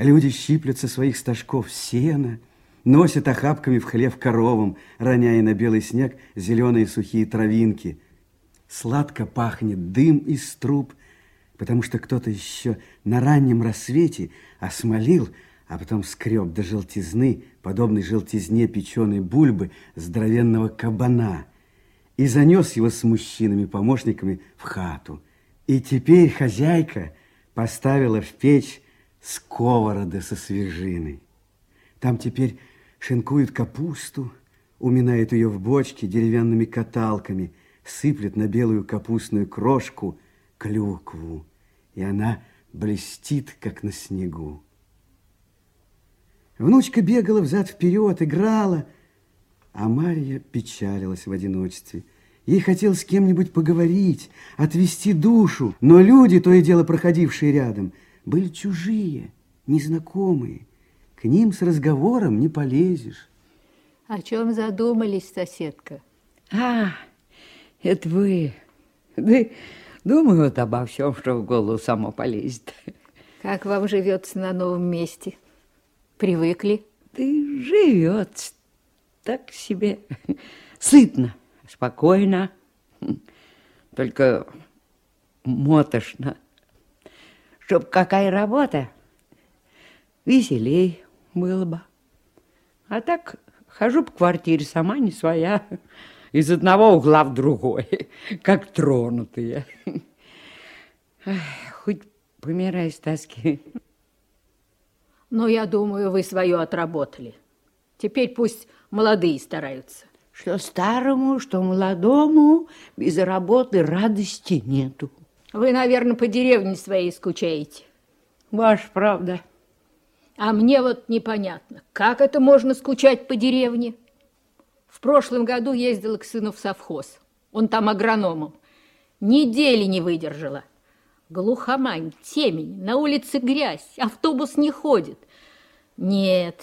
Люди щиплют со своих стажков сена, носят охапками в хлев коровам, роняя на белый снег зеленые сухие травинки. Сладко пахнет дым из труб, потому что кто-то еще на раннем рассвете осмолил, а потом скреб до желтизны, подобной желтизне печеной бульбы здоровенного кабана, и занес его с мужчинами-помощниками в хату. И теперь хозяйка поставила в печь сковороды со свежиной. Там теперь шинкуют капусту, уминают ее в бочке деревянными каталками, сыплют на белую капустную крошку клюкву, и она блестит, как на снегу. Внучка бегала взад-вперед, играла, а Марья печалилась в одиночестве. Ей хотелось с кем-нибудь поговорить, отвести душу, но люди, то и дело проходившие рядом, были чужие, незнакомые. К ним с разговором не полезешь. О чем задумались, соседка? А, это вы. Да, думаю вот обо всем, что в голову само полезет. Как вам живется на новом месте? Привыкли? Ты живет так себе сытно, спокойно, только мотошно. Чтоб какая работа, веселей было бы. А так хожу по квартире сама не своя, из одного угла в другой, как тронутые. Хоть помирай с тоски. Но я думаю, вы свое отработали. Теперь пусть молодые стараются. Что старому, что молодому, без работы радости нету. Вы, наверное, по деревне своей скучаете. Ваша правда. А мне вот непонятно, как это можно скучать по деревне? В прошлом году ездила к сыну в совхоз. Он там агрономом. Недели не выдержала. Глухомань, темень, на улице грязь, автобус не ходит. Нет,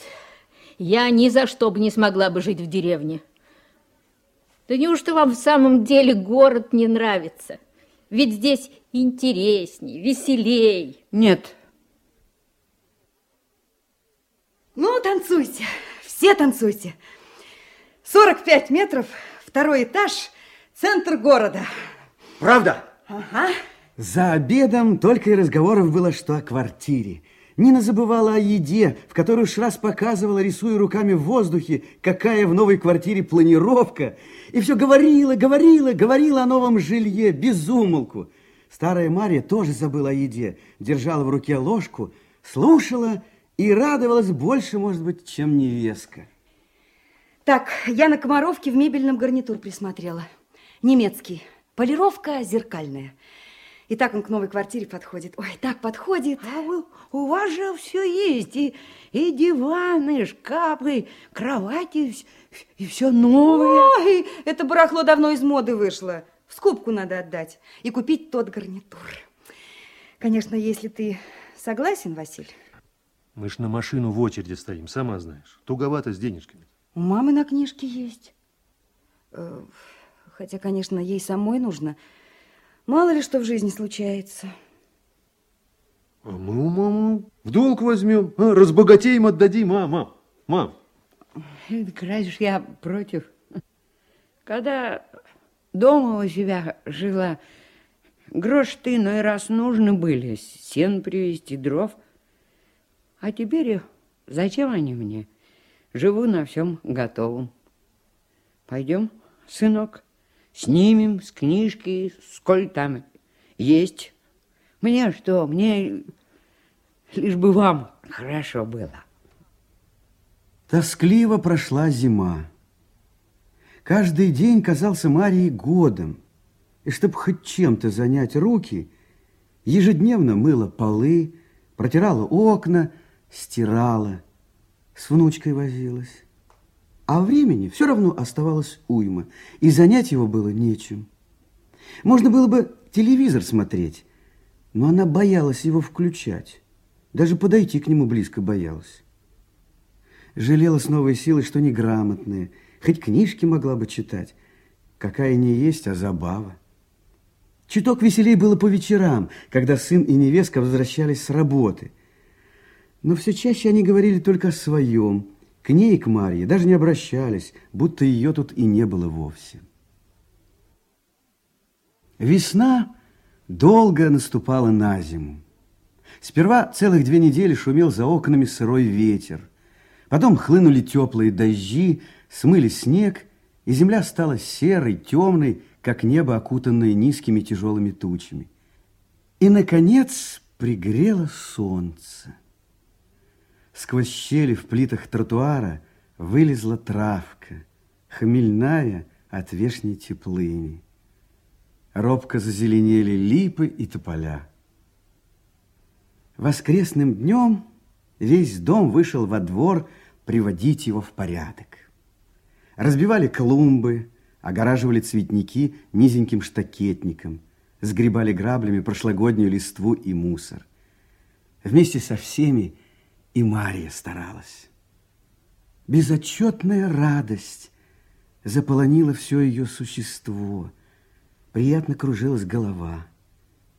я ни за что бы не смогла бы жить в деревне. Да неужто вам в самом деле город не нравится? Ведь здесь интересней, веселей. Нет. Ну, танцуйте, все танцуйте. 45 метров, второй этаж, центр города. Правда? Ага. За обедом только и разговоров было, что о квартире. Нина забывала о еде, в которую уж раз показывала, рисуя руками в воздухе, какая в новой квартире планировка. И все говорила, говорила, говорила о новом жилье, без умолку. Старая Мария тоже забыла о еде, держала в руке ложку, слушала и радовалась больше, может быть, чем невестка. Так, я на Комаровке в мебельном гарнитур присмотрела. Немецкий. Полировка зеркальная. И так он к новой квартире подходит. Ой, так подходит. А вы, у вас же все есть. И, и диваны, и шкафы, кровати, и все новое. Ой, это барахло давно из моды вышло. В скупку надо отдать и купить тот гарнитур. Конечно, если ты согласен, Василь. Мы ж на машину в очереди стоим, сама знаешь. Туговато с денежками. У мамы на книжке есть. Э, хотя, конечно, ей самой нужно. Мало ли что в жизни случается. А мы у мамы в долг возьмем, а, разбогатеем, отдадим, а, мам, мам. Так разве я против? Когда дома у себя жила, грош ты иной раз нужны были, сен привезти, дров. А теперь зачем они мне? Живу на всем готовом. Пойдем, сынок, снимем с книжки, сколь там есть. Мне что, мне лишь бы вам хорошо было. Тоскливо прошла зима. Каждый день казался Марии годом. И чтобы хоть чем-то занять руки, ежедневно мыла полы, протирала окна, стирала, с внучкой возилась. А времени все равно оставалось уйма, и занять его было нечем. Можно было бы телевизор смотреть, но она боялась его включать. Даже подойти к нему близко боялась. Жалела с новой силой, что неграмотная, хоть книжки могла бы читать. Какая не есть, а забава. Чуток веселей было по вечерам, когда сын и невестка возвращались с работы. Но все чаще они говорили только о своем. К ней к Марье даже не обращались, будто ее тут и не было вовсе. Весна долго наступала на зиму. Сперва целых две недели шумел за окнами сырой ветер. Потом хлынули теплые дожди, смыли снег, и земля стала серой, темной, как небо, окутанное низкими тяжелыми тучами. И, наконец, пригрело солнце. Сквозь щели в плитах тротуара вылезла травка, хмельная от вешней теплыни. Робко зазеленели липы и тополя. Воскресным днем весь дом вышел во двор приводить его в порядок. Разбивали клумбы, огораживали цветники низеньким штакетником, сгребали граблями прошлогоднюю листву и мусор. Вместе со всеми и Мария старалась. Безотчетная радость заполонила все ее существо. Приятно кружилась голова –